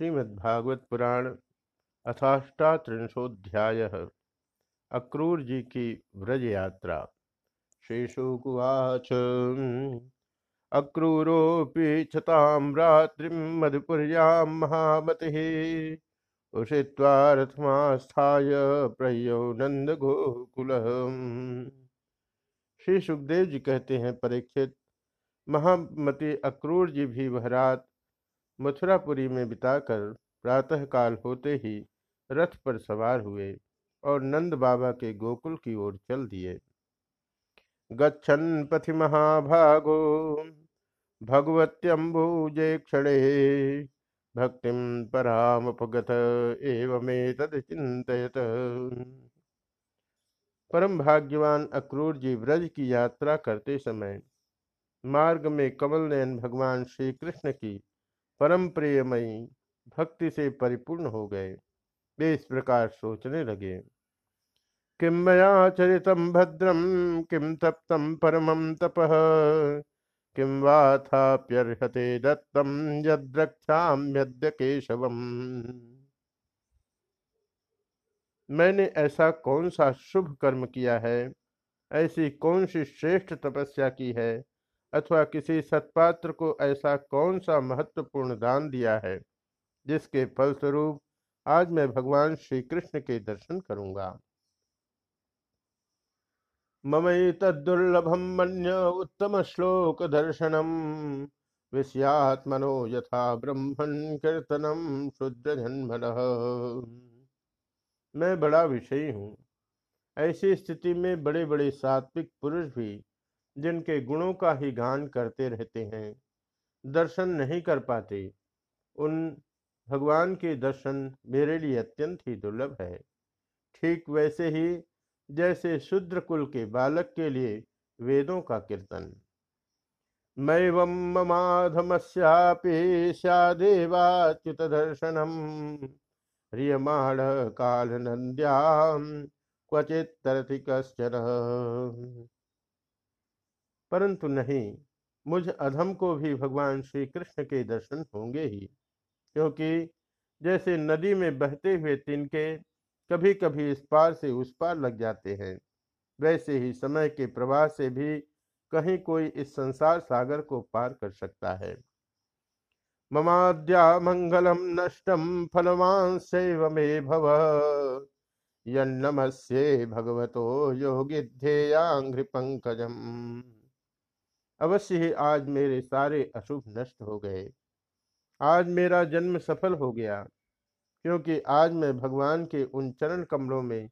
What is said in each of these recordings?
श्रीमद्भागवत पुराण अथाष्टात्रिंशोध्याय अक्रूर जी की व्रज यात्रा शेषुकुवाच। अक्रूरोऽपि क्षतां रात्रिं मधुपुर्यां महामतिः। उषित्वा रथमास्थाय प्रयो नंद गोकुल श्री सुखदेव जी कहते हैं, परीक्षित, महामति अक्रूर जी भी वह रात मथुरापुरी में बिताकर प्रातःकाल होते ही रथ पर सवार हुए और नंद बाबा के गोकुल की ओर चल दिए। गच्छन पथि महाभागो, भगवत्यम्बुजे क्षणे भक्तिम परामपगत तद चिंतित परम भाग्यवान अक्रूर जी व्रज की यात्रा करते समय मार्ग में कमल नयन भगवान श्री कृष्ण की परम प्रियमयी भक्ति से परिपूर्ण हो गए। वे इस प्रकार सोचने लगे। किम मया चरितम भद्रम किम तप्तम परमम तप किम वाथाप्यर्हते दत्तम यद्रक्षाम्यद्य केशवम मैंने ऐसा कौन सा शुभ कर्म किया है? ऐसी कौन सी श्रेष्ठ तपस्या की है? अथवा किसी सत्पात्र को ऐसा कौन सा महत्वपूर्ण दान दिया है, जिसके फलस्वरूप आज मैं भगवान श्री कृष्ण के दर्शन करूँगा। ममई तदुर्लभम मन्य उत्तम श्लोक दर्शनम, विषयात्मनो यथा ब्रह्मण कीर्तनम शुद्ध जन्मन। मैं बड़ा विषयी हूँ। ऐसी स्थिति में बड़े बड़े सात्विक पुरुष भी जिनके गुणों का ही गान करते रहते हैं, दर्शन नहीं कर पाते, उन भगवान के दर्शन मेरे लिए अत्यंत ही दुर्लभ है। ठीक वैसे ही जैसे शुद्र कुल के बालक के लिए वेदों का कीर्तन। स्यादेवाच्युत दर्शनम, ह्रियमाण काल नंद्याम क्वचित कश्चन परंतु नहीं, मुझ अधम को भी भगवान श्री कृष्ण के दर्शन होंगे ही, क्योंकि जैसे नदी में बहते हुए तिनके कभी कभी इस पार से उस पार लग जाते हैं, वैसे ही समय के प्रवाह से भी कहीं कोई इस संसार सागर को पार कर सकता है। ममाद्या मंगलम नष्टम फलवान से मे भव यमस्ये भगवतो योगी ध्येयांघ्रि पंकजम अवश्य ही आज मेरे सारे अशुभ नष्ट हो गए। आज मेरा जन्म सफल हो गया, क्योंकि आज मैं भगवान के उन चरण कमलों में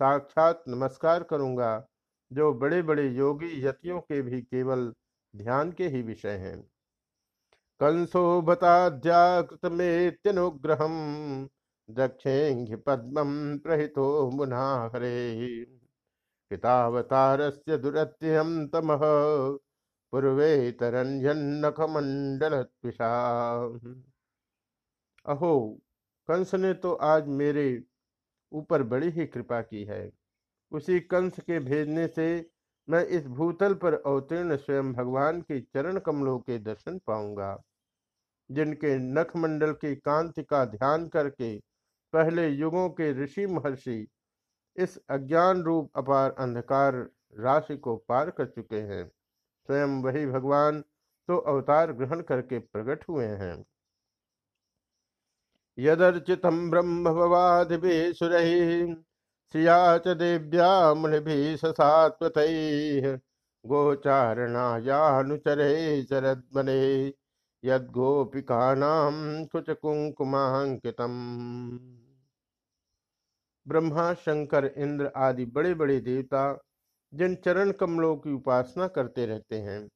साक्षात नमस्कार करूँगा, जो बड़े बड़े योगी यतियों के भी केवल ध्यान के ही विषय हैं। कंसो बताध्याकृतमेत्यनुग्रह दक्षेंघि पद्मम प्रहितो मुना हरे पितावतारस्य दुरत्यम तमः। पूर्वे तरंजनखमंडल अहो, कंस ने तो आज मेरे ऊपर बड़ी ही कृपा की है। उसी कंस के भेजने से मैं इस भूतल पर अवतीर्ण स्वयं भगवान के चरण कमलों के दर्शन पाऊँगा। जिनके नखमंडल की कांति का ध्यान करके पहले युगों के ऋषि महर्षि इस अज्ञान रूप अपार अंधकार राशि को पार कर चुके हैं। स्वयं वही भगवान तो अवतार ग्रहण करके प्रकट हुए हैं। यदर्चित ब्रह्म भवादिभि श्रिया च देव्या मुनि कुछ कुंकुमांकितम ब्रह्मा, शंकर, इंद्र आदि बड़े बड़े देवता जिन चरण कमलों की उपासना करते रहते हैं,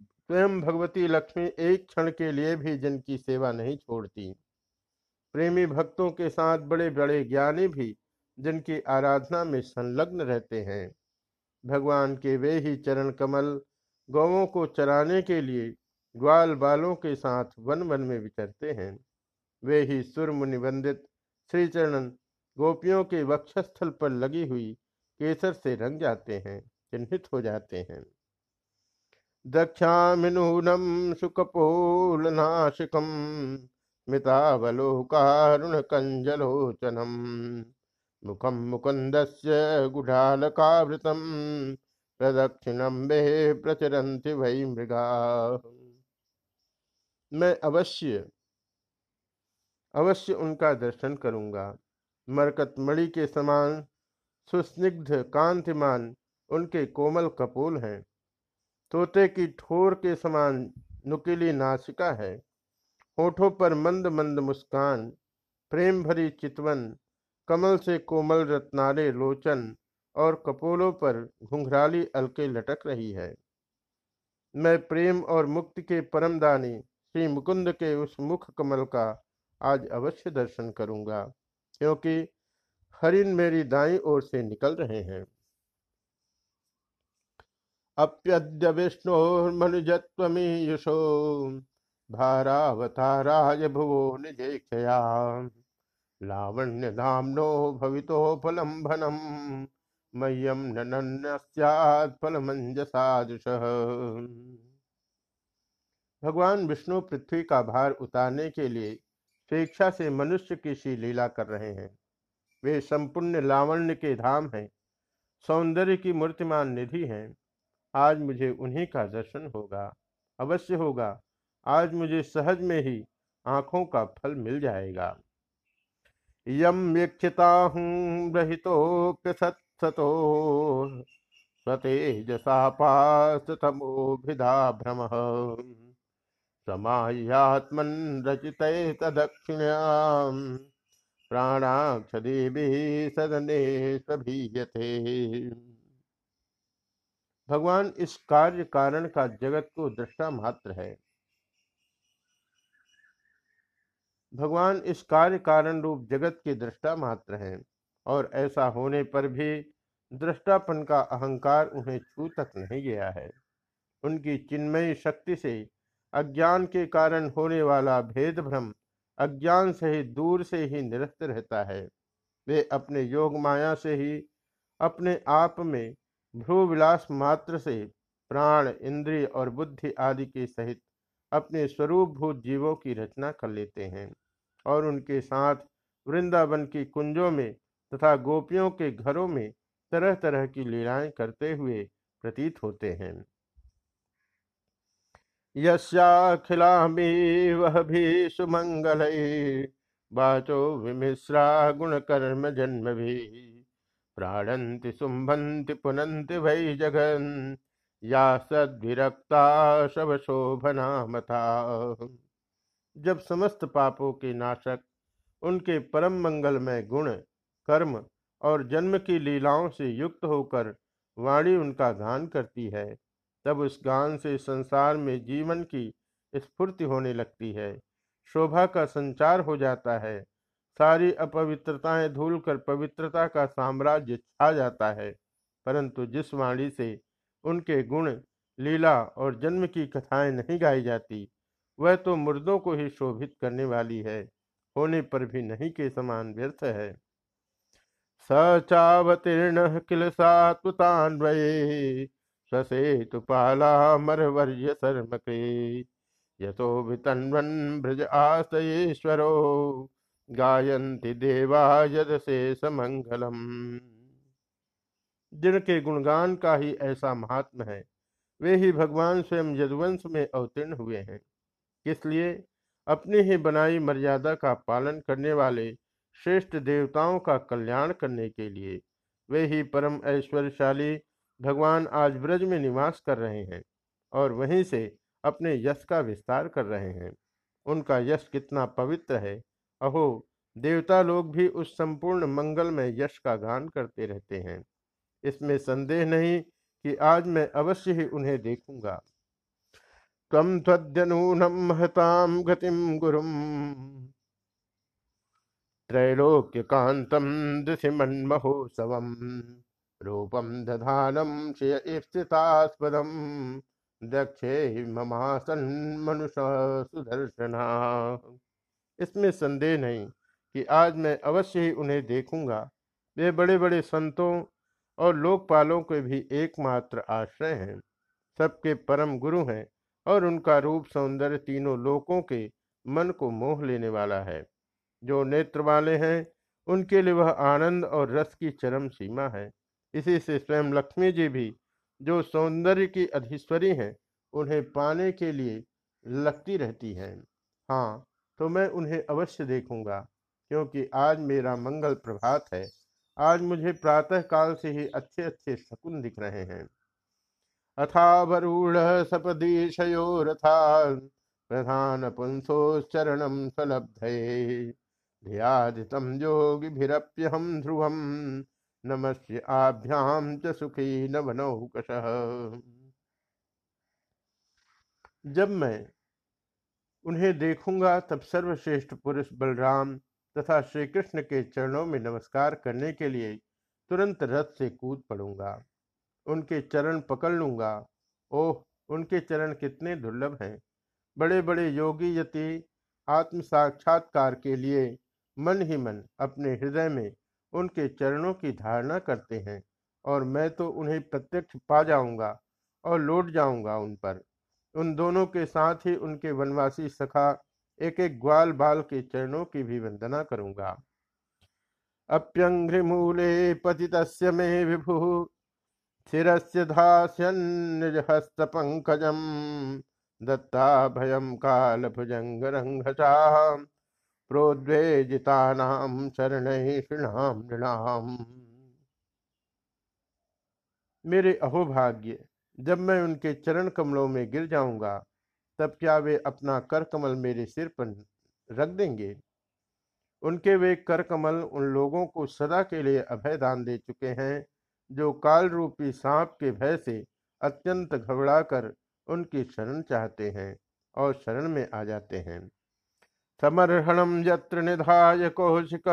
स्वयं भगवती लक्ष्मी एक क्षण के लिए भी जिनकी सेवा नहीं छोड़ती। प्रेमी भक्तों के साथ बड़े बड़े ज्ञानी भी जिनकी आराधना में संलग्न रहते हैं। भगवान के वे ही चरण कमल गौवों को चराने के लिए ग्वाल बालों के साथ वन वन में विचरते हैं। वे ही सुर मुनि वंदित श्रीचरण गोपियों के वक्षस्थल पर लगी हुई केसर से रंग जाते हैं, चिन्हित हो जाते हैं। दक्षामिनूनम सुकपोलनाशिकम मितावलोकारुण कंजलोचनम मुखम मुकुंदस्य गुढ़ालकावृतम प्रदक्षिणम वे प्रचरन्ति वही मृगा। मैं अवश्य अवश्य उनका दर्शन करूँगा। मरकत मरकतमणि के समान सुस्निग्ध कांतिमान उनके कोमल कपोल हैं। तोते की ठोर के समान नुकीली नासिका है। होठों पर मंद मंद मुस्कान प्रेम भरी चितवन, कमल से कोमल रत्नारे लोचन और कपोलों पर घुंघराली अलके लटक रही है। मैं प्रेम और मुक्ति के परमदानी श्री मुकुंद के उस मुख कमल का आज अवश्य दर्शन करूँगा, क्योंकि हरिन मेरी दाई ओर से निकल रहे हैं। अप्यद्य विष्णोर्मनुजत्वमीयुषो भारावताराय भुवो निजेक्षया लावण्य धामनो भवितो फलम्भनम। मह्यम नन्न फलमंजसादुष भगवान विष्णु पृथ्वी का भार उतारने के लिए स्वेच्छा से मनुष्य की सी लीला कर रहे हैं। वे संपूर्ण लावण्य के धाम हैं, सौंदर्य की मूर्तिमान निधि हैं। आज मुझे उन्हीं का दर्शन होगा, अवश्य होगा। आज मुझे सहज में ही आँखों का फल मिल जाएगा। यम वीक्षिता हूँ रहितोप्य सत्सतो स्वतेजसा भ्रम। समाह्यात्मन रचित तदक्षिण्याम प्राणाक्षदेवी सदने सभीयते भगवान इस कार्य कारण का जगत को दृष्टा मात्र है। भगवान इस कार्य कारण रूप जगत के दृष्टा मात्र हैं और ऐसा होने पर भी दृष्टापन का अहंकार उन्हें छू तक नहीं गया है। उनकी चिन्मयी शक्ति से अज्ञान के कारण होने वाला भेद भ्रम अज्ञान से ही, दूर से ही निरस्त रहता है। वे अपने योग माया से ही, अपने आप में भ्रू विलास मात्र से प्राण, इंद्रिय और बुद्धि आदि के सहित अपने स्वरूप भूत जीवों की रचना कर लेते हैं और उनके साथ वृंदावन की कुंजों में तथा गोपियों के घरों में तरह तरह की लीलाएँ करते हुए प्रतीत होते हैं। यस्याखिलामी वह भी सुमंगल। बाचो विमिश्रा गुण कर्म जन्म भी। प्राणंति सुम्भन्ति पुनंति वै जगन। या सद्विरक्ता शव शोभना मथा जब समस्त पापों के नाशक, उनके परम मंगलमय गुण, कर्म और जन्म की लीलाओं से युक्त होकर वाणी उनका गान करती है तब उस गान से संसार में जीवन की स्फूर्ति होने लगती है। शोभा का संचार हो जाता है। सारी अपवित्रताएँ धूल कर पवित्रता का साम्राज्य छा जाता है। परंतु जिस वाणी से उनके गुण, लीला और जन्म की कथाएँ नहीं गाई जाती, वह तो मुर्दों को ही शोभित करने वाली है, होने पर भी नहीं के समान व्यर्थ है। सचावतीर्ण किल सात्वतान्वये ससेतु पाला मरवर्य शर्म के यथो वितन्वन ब्रज आश्रयेश्वरो। गायंति देवा यद से समंगलम जिनके गुणगान का ही ऐसा महात्म है, वे ही भगवान स्वयं यदुवंश में अवतीर्ण हुए हैं। इसलिए अपनी ही बनाई मर्यादा का पालन करने वाले श्रेष्ठ देवताओं का कल्याण करने के लिए वे ही परम ऐश्वर्यशाली भगवान आज ब्रज में निवास कर रहे हैं और वहीं से अपने यश का विस्तार कर रहे हैं। उनका यश कितना पवित्र है। अहो, देवता लोग भी उस संपूर्ण मंगल में यश का गान करते रहते हैं। इसमें संदेह नहीं कि आज मैं अवश्य ही उन्हें देखूँगा। तम त्वद्यनूनम महताम गतिम गुरुम। त्रैलोक्य कांतम महोत्सवम रूपम दधानम स्थितास्पदम दक्षे ममासन मनुष्य सुदर्शना। इसमें संदेह नहीं कि आज मैं अवश्य ही उन्हें देखूँगा। वे बड़े बड़े संतों और लोकपालों के भी एकमात्र आश्रय हैं। सबके परम गुरु हैं और उनका रूप सौंदर्य तीनों लोकों के मन को मोह लेने वाला है। जो नेत्र वाले हैं, उनके लिए वह आनंद और रस की चरम सीमा है। इसी से स्वयं लक्ष्मी जी भी, जो सौंदर्य की अधीश्वरी हैं, उन्हें पाने के लिए लगती रहती हैं। हाँ तो मैं उन्हें अवश्य देखूँगा, क्योंकि आज मेरा मंगल प्रभात है। आज मुझे प्रातः काल से ही अच्छे अच्छे शकुन दिख रहे हैं। अथावरूढ़ सपदीशयोरथा प्रधान पुंसोच्चरणम सलब्धये। धियादितम योगिभिरप्यहम ध्रुवम। नमस्य आभ्याम च सुखी नवनौकश। जब मैं उन्हें देखूँगा, तब सर्वश्रेष्ठ पुरुष बलराम तथा श्री कृष्ण के चरणों में नमस्कार करने के लिए तुरंत रथ से कूद पड़ूँगा। उनके चरण पकड़ लूँगा। ओह, उनके चरण कितने दुर्लभ हैं। बड़े बड़े योगी यति आत्म साक्षात्कार के लिए मन ही मन अपने हृदय में उनके चरणों की धारणा करते हैं और मैं तो उन्हें प्रत्यक्ष पा जाऊँगा और लौट जाऊँगा उन पर। उन दोनों के साथ ही उनके वनवासी सखा एक एक ग्वाल बाल के चरणों की भी वंदना करूँगा। अप्यंघ्रिमूले पतित मे विभु शिरस्य हस्त पंकजम दत्ता प्रोद्वेजितानाम शरण नृणाम मेरे अहोभाग्य, जब मैं उनके चरण कमलों में गिर जाऊँगा, तब क्या वे अपना कर कमल मेरे सिर पर रख देंगे? उनके वे कर कमल उन लोगों को सदा के लिए अभय दान दे चुके हैं, जो काल रूपी सांप के भय से अत्यंत घबराकर उनकी शरण चाहते हैं और शरण में आ जाते हैं। समर्हणम यत्र निधाय कौशिक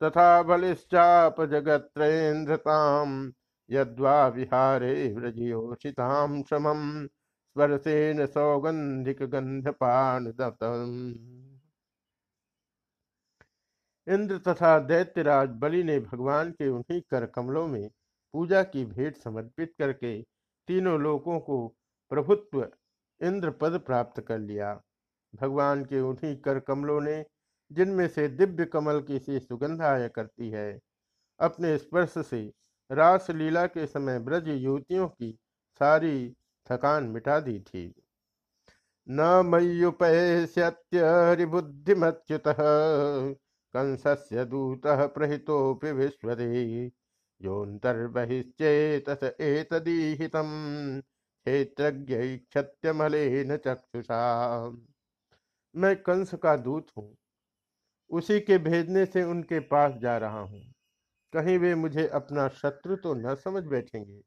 तथा बलिश्चाप जगत्रेन्द्रताम यद्वा विहारे व्रजियोषिताम समम स्वर्शेन सौगंधिक गंधपान इंद्र तथा दैत्यराज बलि ने भगवान के उन्हीं कर कमलों में पूजा की भेंट समर्पित करके तीनों लोगों को प्रभुत्व इंद्र पद प्राप्त कर लिया। भगवान के उन्हीं कर कमलों ने जिनमें से दिव्य कमल की सी सुगंध आया करती है। अपने स्पर्श से रास लीला के समय ब्रज युवतियों की सारी थकान मिटा दी थी। न मय्युपैस्यत्यरिबुद्धिमच्युत कंसस्य दूत प्रहितोऽपि विश्वदे योऽन्तर्बहिश्चेतस एतदीहितं क्षेत्रज्ञैक्षत्यमलेन चक्षुषा मैं कंस का दूत हूँ। उसी के भेजने से उनके पास जा रहा हूँ। कहीं वे मुझे अपना शत्रु तो न समझ बैठेंगे।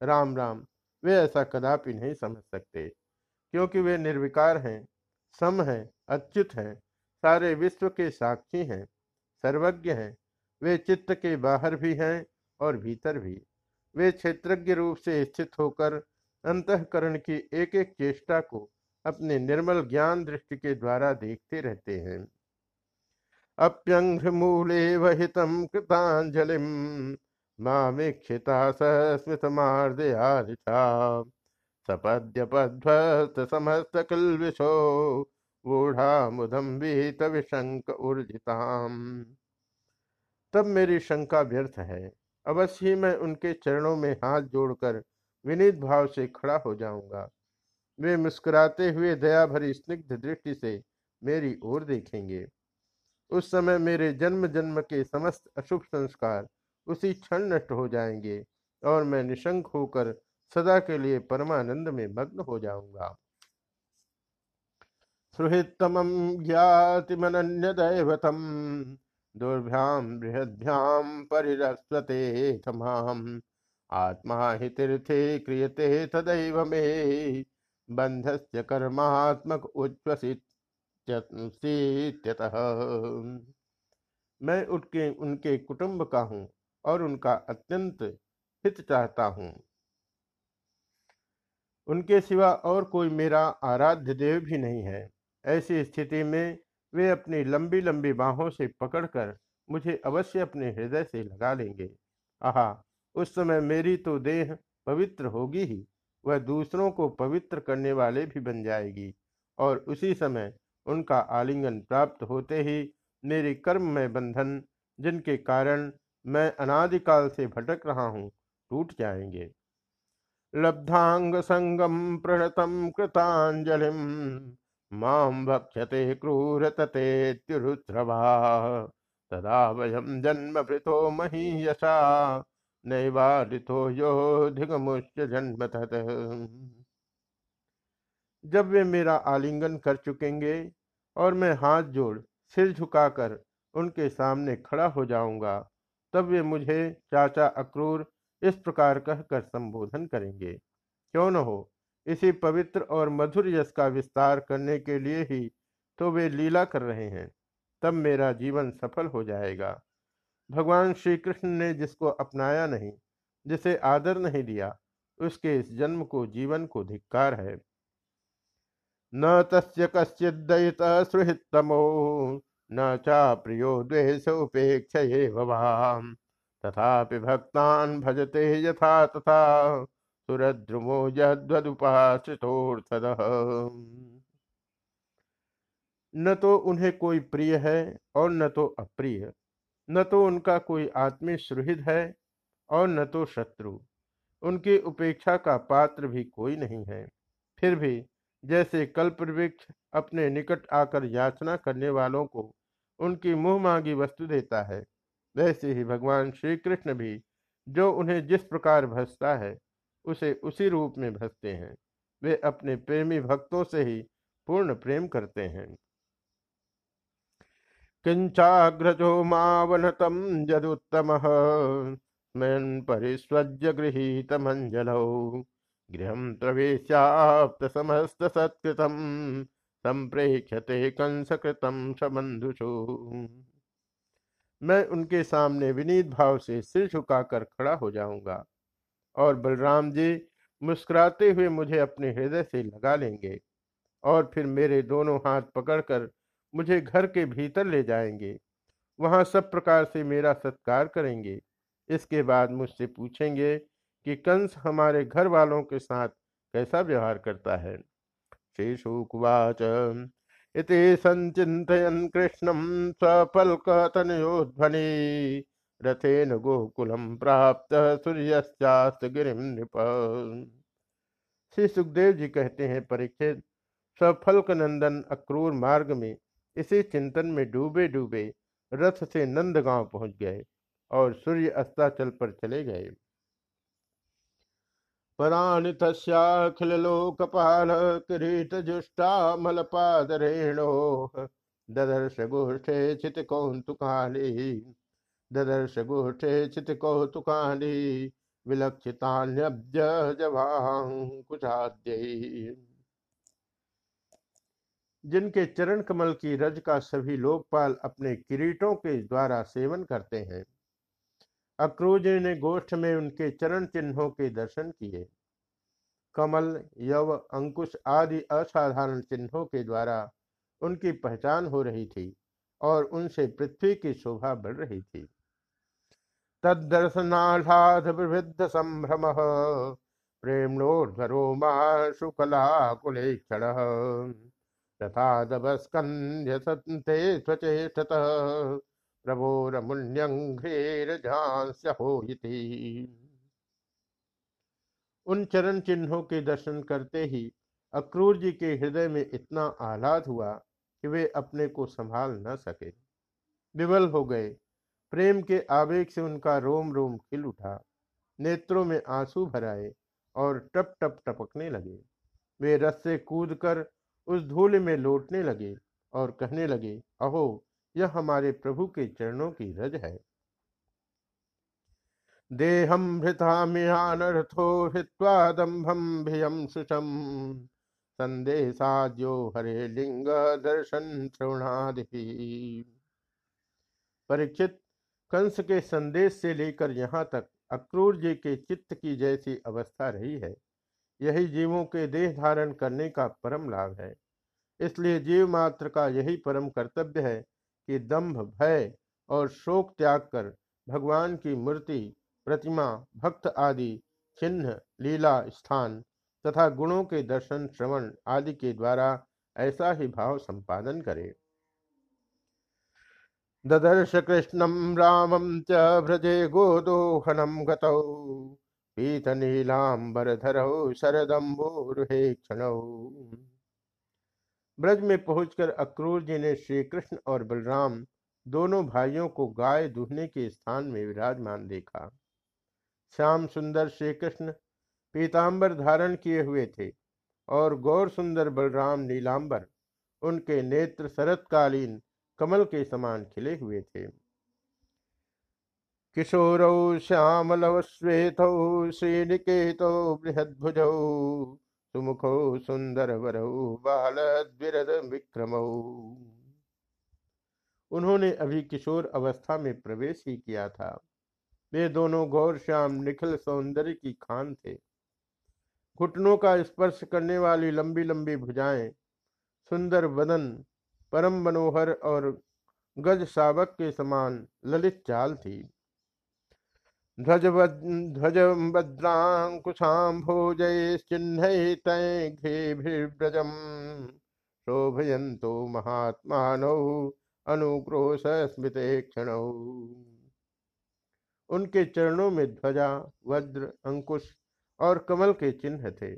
राम राम, वे ऐसा कदापि नहीं समझ सकते, क्योंकि वे निर्विकार हैं, सम हैं, अच्युत हैं, सारे विश्व के साक्षी हैं, सर्वज्ञ हैं, वे चित्त के बाहर भी हैं और भीतर भी। वे क्षेत्रज्ञ रूप से स्थित होकर अंतकरण की एक एक चेष्टा को अपने निर्मल ज्ञान दृष्टि के द्वारा देखते रहते हैं। अप्यंघ्रमूले वहितम कृतांजलिम। मामीक्षिता सस्मितमार्दयादिता सपद्यपध्वस्त समस्त किल्विशो वूढ़ा मुदम विहित विशंक ऊर्जिताम। तब मेरी शंका व्यर्थ है। अवश्य ही मैं उनके चरणों में हाथ जोड़कर विनीत भाव से खड़ा हो जाऊँगा। वे मुस्कुराते हुए दया भरी स्निग्ध दृष्टि से मेरी ओर देखेंगे। उस समय मेरे जन्म जन्म के समस्त अशुभ संस्कार उसी क्षण नष्ट हो जाएँगे और मैं निशंक होकर सदा के लिए परमानंद में मग्न हो जाऊँगा। सुहृतम ज्ञातिमन्य दैवतम दुर्भ्याम बृहद्भ्याम परिरस्वते आत्मा हि तीर्थे क्रियते तदैव में बंधस्य कर्मात्मक उच्छ्वसित मैं उनके उनके कुटुंब का हूँ और उनका अत्यंत हित चाहता हूँ। उनके सिवा और कोई मेरा आराध्य देव भी नहीं है। ऐसी स्थिति में वे अपनी लंबी लंबी बाहों से पकड़कर मुझे अवश्य अपने हृदय से लगा लेंगे। आहा, उस समय मेरी तो देह पवित्र होगी ही। वह दूसरों को पवित्र करने वाले भी बन जाएगी, और उसी समय उनका आलिंगन प्राप्त होते ही मेरे कर्म में बंधन, जिनके कारण मैं अनादिकाल से भटक रहा हूँ, टूट जाएँगे। लब्धांग संगम प्रणतम कृतांजलि माम भक्षते क्रूर ततेत्युरुद्रवा तदा वयम जन्म भृतो महीयसा जब वे मेरा आलिंगन कर चुकेंगे और मैं हाथ जोड़ सिर झुकाकर उनके सामने खड़ा हो जाऊँगा, तब वे मुझे चाचा अक्रूर इस प्रकार कहकर संबोधन करेंगे, क्यों न हो? इसी पवित्र और मधुर यश का विस्तार करने के लिए ही तो वे लीला कर रहे हैं। तब मेरा जीवन सफल हो जाएगा। भगवान श्री कृष्ण ने जिसको अपनाया नहीं, जिसे आदर नहीं दिया, उसके इस जन्म को, जीवन को धिक्कार है। न तस्य कश्चिदयित न चा प्रियो उपेक्ष तथा भक्तान भजते यथा तथा, सुरद्रुमो यदुपाश्रितोर्थद न तो उन्हें कोई प्रिय है और न तो अप्रिय। न तो उनका कोई आत्मीय सुहृद है और न तो शत्रु। उनकी उपेक्षा का पात्र भी कोई नहीं है। फिर भी जैसे कल्प वृक्ष अपने निकट आकर याचना करने वालों को उनकी मुँह मांगी वस्तु देता है, वैसे ही भगवान श्री कृष्ण भी जो उन्हें जिस प्रकार भसता है, उसे उसी रूप में भसते हैं। वे अपने प्रेमी भक्तों से ही पूर्ण प्रेम करते हैं। किंचाग्रजो मावनतम जदुत्तम। स्मयन परिस्वज्य गृहीत मंजलौ गृह प्रवेशाप्त समस्त सत्कृतम संप्रेक्षते कंसकृतम सबंधुषु मैं उनके सामने विनीत भाव से सिर झुकाकर खड़ा हो जाऊँगा और बलराम जी मुस्कुराते हुए मुझे अपने हृदय से लगा लेंगे और फिर मेरे दोनों हाथ पकड़कर मुझे घर के भीतर ले जाएँगे। वहाँ सब प्रकार से मेरा सत्कार करेंगे। इसके बाद मुझसे पूछेंगे कि कंस हमारे घर वालों के साथ कैसा व्यवहार करता है। श्री शुकुवाच इति संचिन्तयन् कृष्णं स्वपल्कतनयोध्वनि रथेन गोकुलं प्राप्त सूर्यश्चास्त गिरिम नृप। श्री सुखदेव जी कहते हैं परीक्षित सफल्क नंदन अक्रूर मार्ग में इसी चिंतन में डूबे डूबे रथ से नंदगांव पहुँच गए और सूर्य अस्ताचल पर चले गए। पराणितस्याखिलोकपाल किरीटजुष्टामलपादरेणोः ददर्श गोष्ठे चितकौन्तुकानि ददर्श गोष्ठे चितकौतुकानि विलक्षितान्यब्ज जवांकुचाद्यै जिनके चरण कमल की रज का सभी लोकपाल अपने किरीटों के द्वारा सेवन करते हैं। अक्रूज ने गोष्ठ में उनके चरण चिन्हों के दर्शन किए। कमल, यव, अंकुश आदि असाधारण चिन्हों के द्वारा उनकी पहचान हो रही थी और उनसे पृथ्वी की शोभा बढ़ रही थी। तदर्शनाढ़ विवृद्ध संभ्रम प्रेमोर्धरोमा शुक्ला कुलेक्षण सते स्वचेष्टत। प्रभोरमुण्यघ्रेरजांस्य उन चरण चिन्हों के दर्शन करते ही अक्रूर जी के हृदय में इतना आह्लाद हुआ कि वे अपने को संभाल न सके। विवल हो गए। प्रेम के आवेग से उनका रोम रोम खिल उठा। नेत्रों में आँसू भराए और टप टप टपकने लगे। वे रस से कूद कर उस धूल में लौटने लगे और कहने लगे, अहो, यह हमारे प्रभु के चरणों की रज है। देहम भृतामिहानर्थो हृत्वा दम्भम भियम सुषम संदेशाद्यो हरे लिंग दर्शन श्रवणादि परीक्षित, कंस के संदेश से लेकर यहाँ तक अक्रूर जी के चित्त की जैसी अवस्था रही है। यही जीवों के देह धारण करने का परम लाभ है। इसलिए जीव मात्र का यही परम कर्तव्य है कि दंभ भय और शोक त्याग कर भगवान की मूर्ति, प्रतिमा, भक्त आदि, चिन्ह, लीला, स्थान तथा गुणों के दर्शन, श्रवण आदि के द्वारा ऐसा ही भाव संपादन करे। ददर्श कृष्णम रामम च भ्रजे गोदोहनम गतौ। पीतनीलांबरधरौ शरदम्बोरुहे क्षणौ। ब्रज में पहुंचकर अक्रूर जी ने श्री कृष्ण और बलराम दोनों भाइयों को गाय दुहने के स्थान में विराजमान देखा। श्याम सुंदर श्री कृष्ण पीताम्बर धारण किए हुए थे और गौर सुंदर बलराम नीलांबर उनके नेत्र शरतकालीन कमल के समान खिले हुए थे। किशोरौ श्यामलव श्वेतौ श्रीनिकेतौ बृहद्भुजौ, सुमुखौ सुंदर वरौ बाल विक्रमौ उन्होंने अभी किशोर अवस्था में प्रवेश ही किया था। वे दोनों गौर श्याम निखिल सौंदर्य की खान थे। घुटनों का स्पर्श करने वाली लंबी लंबी भुजाएँ, सुंदर वदन परम मनोहर और गज शावक के समान ललित चाल थी। ध्वज ध्वज भद्रांकुशाम भोजय चिन्ह तय घे शोभयंतो महात्मानौ अनुक्रोश स्मृत क्षण उनके चरणों में ध्वजा, वज्र, अंकुश और कमल के चिन्ह थे।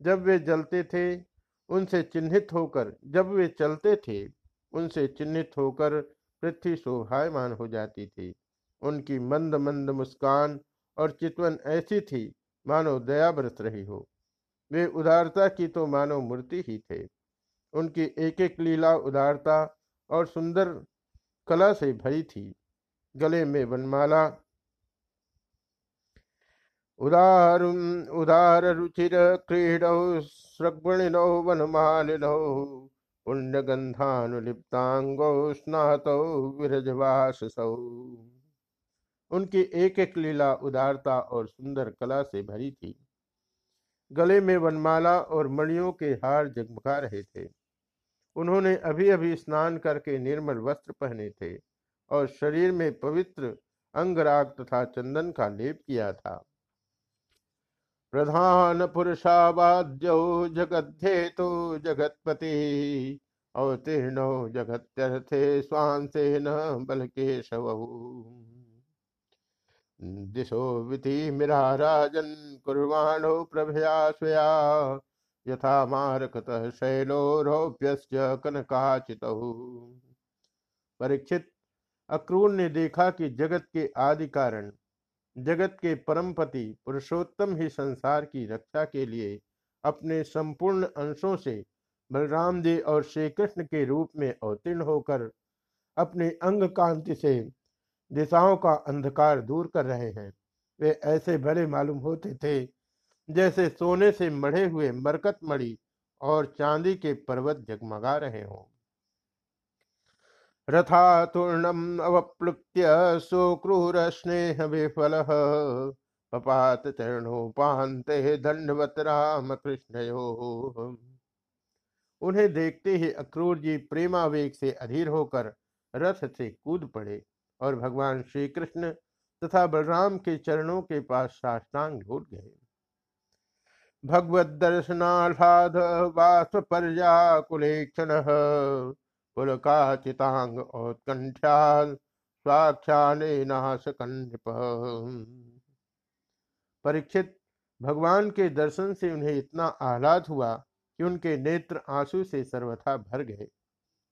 जब वे जलते थे, उनसे चिन्हित होकर, जब वे चलते थे, उनसे चिन्हित होकर पृथ्वी शोभायमान हो जाती थी। उनकी मंद मंद मुस्कान और चितवन ऐसी थी, मानो दया बरस रही हो। वे उदारता की तो मानो मूर्ति ही थे। उनकी एक एक लीला उदारता और सुंदर कला से भरी थी। गले में वनमाला। उदार उदार रुचिर क्रीडौ सृग्णिनौ वनमालिनौ पुण्यगंधानुलिप्तांगौ स्नातौ, विरजवाससौ। उनकी एक एक लीला उदारता और सुंदर कला से भरी थी। गले में वनमाला और मणियों के हार जगमगा रहे थे। उन्होंने अभी अभी स्नान करके निर्मल वस्त्र पहने थे और शरीर में पवित्र अंगराग तथा चंदन का लेप किया था। प्रधान पुरुषावाद्यो जगद्धेतु जगतपति, अवतीर्ण जगत्यर्थे स्वांसेन बलकेशव दिशो विधि मिरा राजन, कुर्वाणो प्रभया स्वया। यथा मारकतः शैलोरोप्यश्च कनकाचित। परीक्षित, अक्रूर ने देखा कि जगत के आदि कारण, जगत के परमपति पुरुषोत्तम ही संसार की रक्षा के लिए अपने संपूर्ण अंशों से बलराम जी और श्री कृष्ण के रूप में अवतीर्ण होकर अपने अंग कांति से दिशाओं का अंधकार दूर कर रहे हैं। वे ऐसे भले मालूम होते थे, जैसे सोने से मढ़े हुए मरकत मणि और चांदी के पर्वत जगमगा रहे हों। रथातूर्णम अवप्लुत्य सुक्रूर स्नेह विफल पपात चरणोपांते दंडवत राम कृष्ण उन्हें देखते ही अक्रूर जी प्रेमावेग से अधीर होकर रथ से कूद पड़े। और भगवान श्री कृष्ण तथा बलराम के चरणों के पास साष्टांग लौट गए। भगवत दर्शनाह्लाद वास्प पर्याकुलेक्षण पुलकाचितांग औत्कंठ्या परीक्षित, भगवान के दर्शन से उन्हें इतना आह्लाद हुआ कि उनके नेत्र आँसू से सर्वथा भर गए।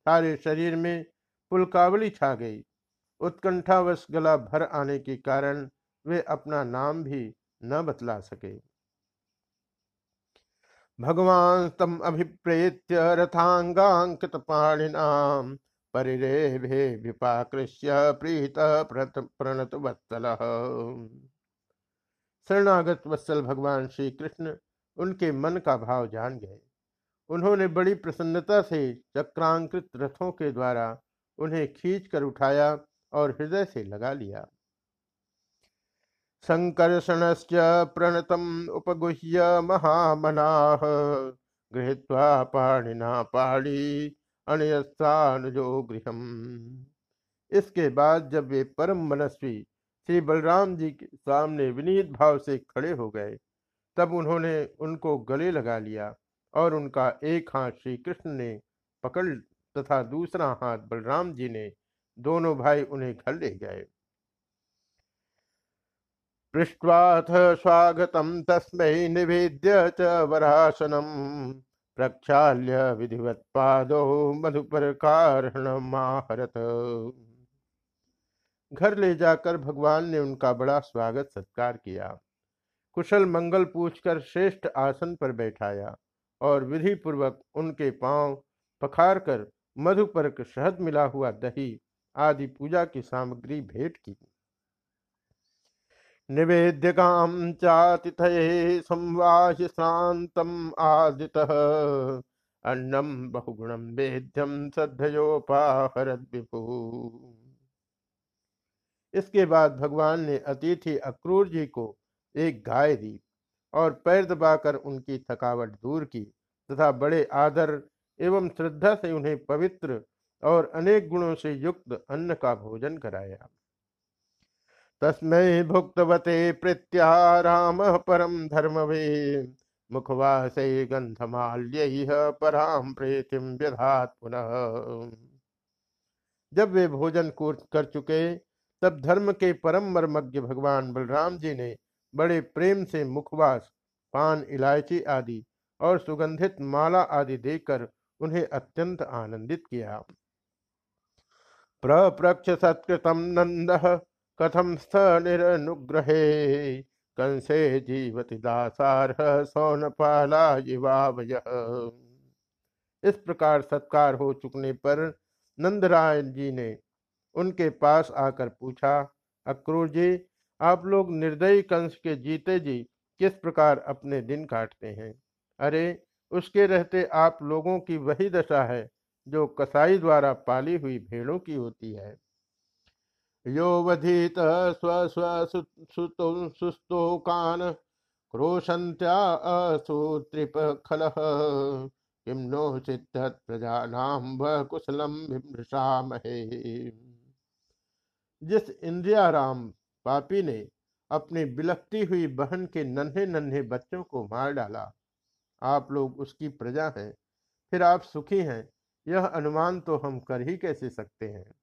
सारे शरीर में पुलकावली छा गई। उत्कंठावश गला भर आने के कारण वे अपना नाम भी न बतला सके। भगवान तम अभिप्रेत्य रथांगांकित पाणिनाम परिरेभे विपाकृष्य प्रीत प्रणत वत्सल। शरणागत वत्सल भगवान श्री कृष्ण उनके मन का भाव जान गए। उन्होंने बड़ी प्रसन्नता से चक्रांकृत रथों के द्वारा उन्हें खींच कर उठाया और हृदय से लगा लिया। संकर्षणश्च प्रणतम् उपगुह्य महामनाः, गृहीत्वा पाणिना पाणी, अनयस्तानुजो गृहम। इसके बाद जब वे परम मनस्वी श्री बलराम जी के सामने विनीत भाव से खड़े हो गए, तब उन्होंने उनको गले लगा लिया और उनका एक हाथ श्री कृष्ण ने पकड़ तथा दूसरा हाथ बलराम जी ने दोनों भाई उन्हें घर ले गए। पृष्ठवाथ स्वागत तस्म निवेद्य च वरासनम। प्रक्षाल्य विधिवत पादो मधुपर कारणमाहरत घर ले जाकर भगवान ने उनका बड़ा स्वागत सत्कार किया। कुशल मंगल पूछकर श्रेष्ठ आसन पर बैठाया और विधि पूर्वक उनके पाँव पखार कर मधुपर्क शहद मिला हुआ दही आदि पूजा की सामग्री भेंट की। निवेद्य काम चातिथये संवाहि श्रांतम आदित। अन्नम बहुगुणम वेद्यम श्रद्धयोपाहरत विभु इसके बाद भगवान ने अतिथि अक्रूर जी को एक गाय दी और पैर दबाकर उनकी थकावट दूर की तथा बड़े आदर एवं श्रद्धा से उन्हें पवित्र और अनेक गुणों से युक्त अन्न का भोजन कराया। तस्मै भुक्तवते प्रीत्या राम परम धर्मवे, मुखवासे गंधमाल्य पराम प्रीतिम व्यधात पुनः। जब वे भोजन कर चुके, तब धर्म के परम मर्मज्ञ भगवान बलराम जी ने बड़े प्रेम से मुखवास, पान, इलायची आदि और सुगंधित माला आदि देकर उन्हें अत्यंत आनंदित किया। प्रप्रक्ष सत्कृतम नंद कथम स्थ निरनुग्रहे कंसे जीवति दासार सौनपाला इस प्रकार सत्कार हो चुकने पर नंदराय जी ने उनके पास आकर पूछा, अक्रूर जी, आप लोग निर्दयी कंस के जीते जी किस प्रकार अपने दिन काटते हैं? अरे, उसके रहते आप लोगों की वही दशा है। जो कसाई द्वारा पाली हुई भेड़ों की होती है। यो वधित स्व स्व सुस्तोकान क्रोशंत्या असुत्रिप खल। किम नो सिद्ध प्रजा नाम व कुशलम विमृषामहे जिस इंद्रियाराम पापी ने अपनी बिलखती हुई बहन के नन्हे नन्हे बच्चों को मार डाला, आप लोग उसकी प्रजा हैं, फिर आप सुखी हैं यह अनुमान तो हम कर ही कैसे सकते हैं?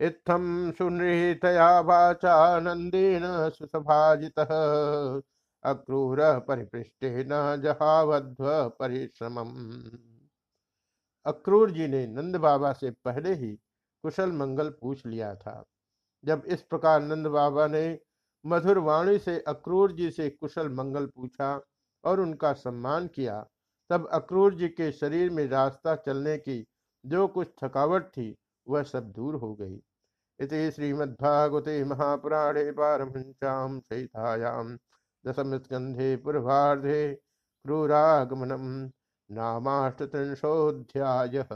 इत्थम सुनृतया वाचा नंदेन सुसभाजित, अक्रूर परिपृष्टे न जहावध्व परिश्रम अक्रूर जी ने नंद बाबा से पहले ही कुशल मंगल पूछ लिया था। जब इस प्रकार नंद बाबा ने मधुर वाणी से अक्रूर जी से कुशल मंगल पूछा और उनका सम्मान किया तब अक्रूर जी के शरीर में रास्ता चलने की जो कुछ थकावट थी, वह सब दूर हो गई। इति श्रीमद्भागवते महापुराणे दशम स्कंधे पूर्वाधे क्रूरागमनम नामाष्टत्रिंशोऽध्यायः।